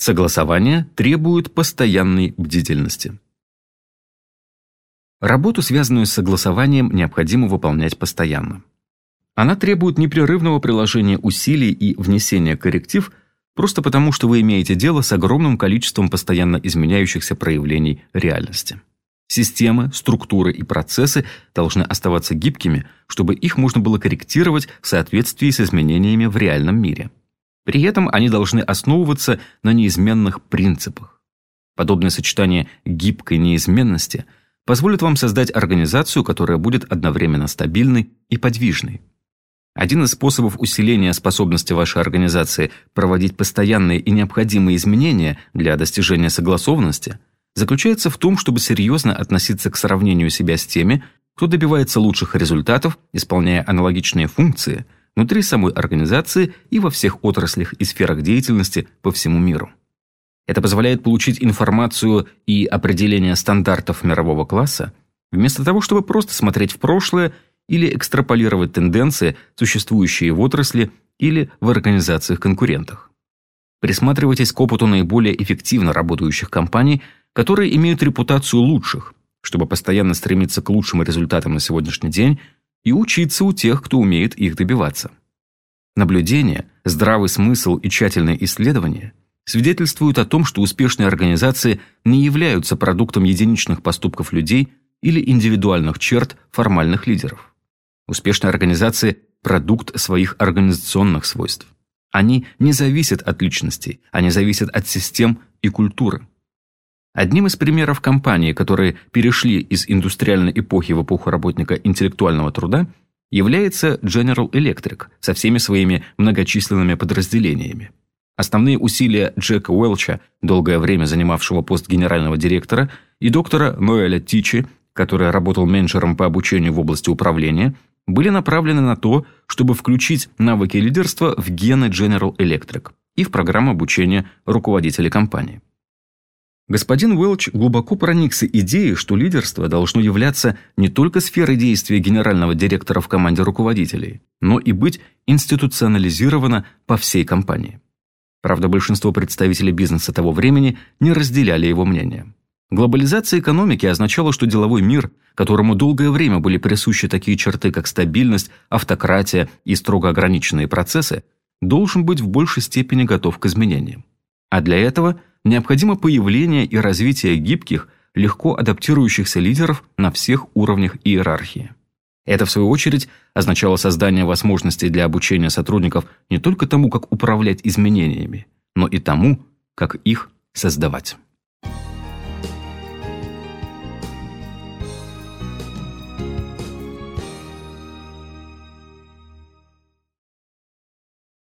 Согласование требует постоянной бдительности. Работу, связанную с согласованием, необходимо выполнять постоянно. Она требует непрерывного приложения усилий и внесения корректив просто потому, что вы имеете дело с огромным количеством постоянно изменяющихся проявлений реальности. Системы, структуры и процессы должны оставаться гибкими, чтобы их можно было корректировать в соответствии с изменениями в реальном мире. При этом они должны основываться на неизменных принципах. Подобное сочетание гибкой неизменности позволит вам создать организацию, которая будет одновременно стабильной и подвижной. Один из способов усиления способности вашей организации проводить постоянные и необходимые изменения для достижения согласованности – заключается в том, чтобы серьезно относиться к сравнению себя с теми, кто добивается лучших результатов, исполняя аналогичные функции внутри самой организации и во всех отраслях и сферах деятельности по всему миру. Это позволяет получить информацию и определение стандартов мирового класса, вместо того, чтобы просто смотреть в прошлое или экстраполировать тенденции, существующие в отрасли или в организациях-конкурентах. Присматривайтесь к опыту наиболее эффективно работающих компаний – которые имеют репутацию лучших, чтобы постоянно стремиться к лучшим результатам на сегодняшний день и учиться у тех, кто умеет их добиваться. Наблюдение, здравый смысл и тщательное исследование свидетельствуют о том, что успешные организации не являются продуктом единичных поступков людей или индивидуальных черт формальных лидеров. Успешные организации – продукт своих организационных свойств. Они не зависят от личностей, они зависят от систем и культуры. Одним из примеров компаний, которые перешли из индустриальной эпохи в эпоху работника интеллектуального труда, является General Electric со всеми своими многочисленными подразделениями. Основные усилия Джека Уэлча, долгое время занимавшего пост генерального директора, и доктора Ноэля Тичи, который работал менеджером по обучению в области управления, были направлены на то, чтобы включить навыки лидерства в гены General Electric и в программу обучения руководителей компании. Господин Уэлч глубоко проникся идеей, что лидерство должно являться не только сферой действия генерального директора в команде руководителей, но и быть институционализировано по всей компании. Правда, большинство представителей бизнеса того времени не разделяли его мнение. Глобализация экономики означала, что деловой мир, которому долгое время были присущи такие черты, как стабильность, автократия и строго ограниченные процессы, должен быть в большей степени готов к изменениям. А для этого – необходимо появление и развитие гибких, легко адаптирующихся лидеров на всех уровнях иерархии. Это, в свою очередь, означало создание возможностей для обучения сотрудников не только тому, как управлять изменениями, но и тому, как их создавать.